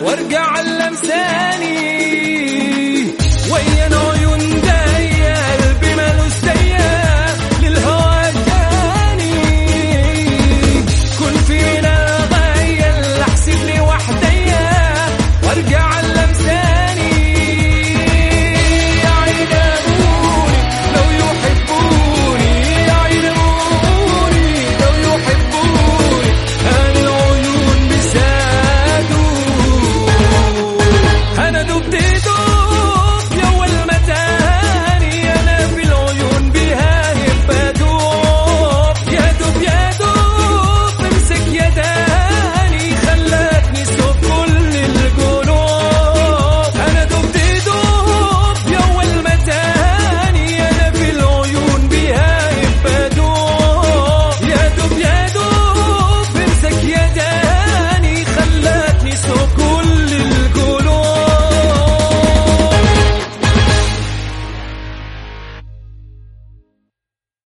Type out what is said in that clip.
وارجع لمساني.